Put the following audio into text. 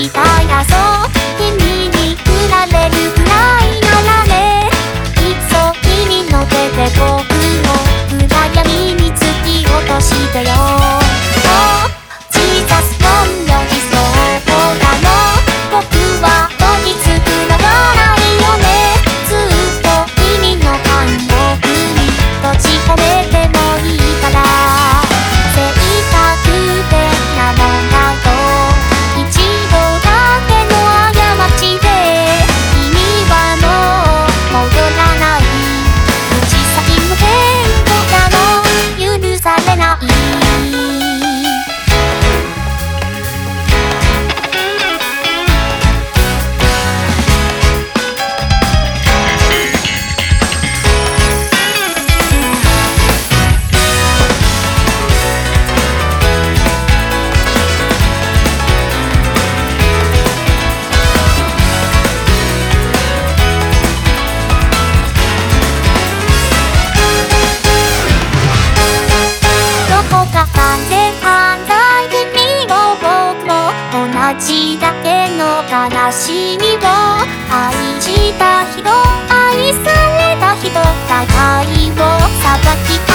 みたいなそう君を愛した人愛された人互いを裁き